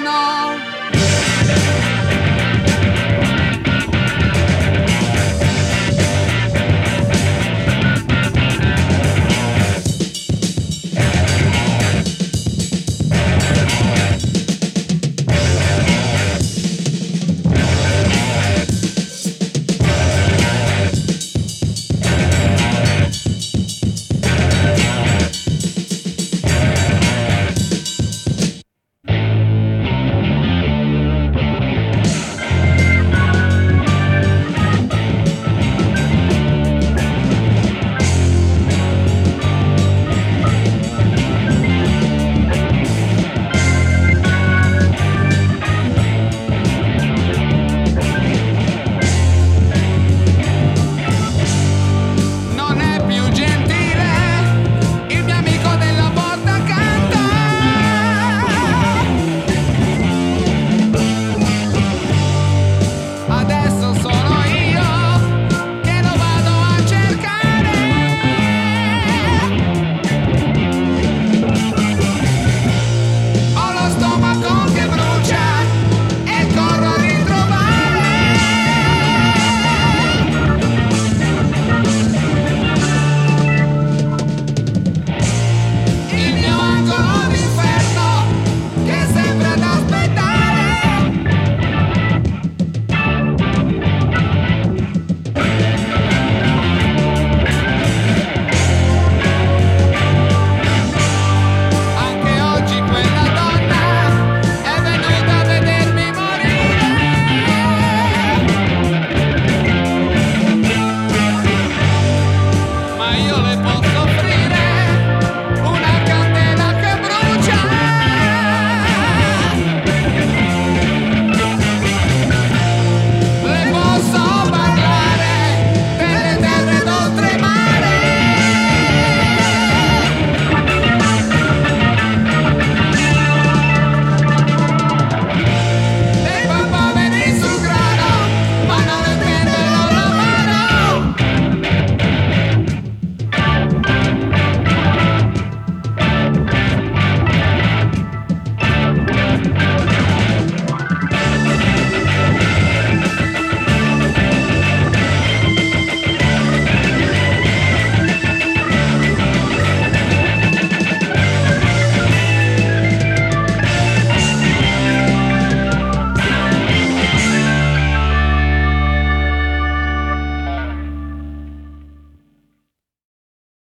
の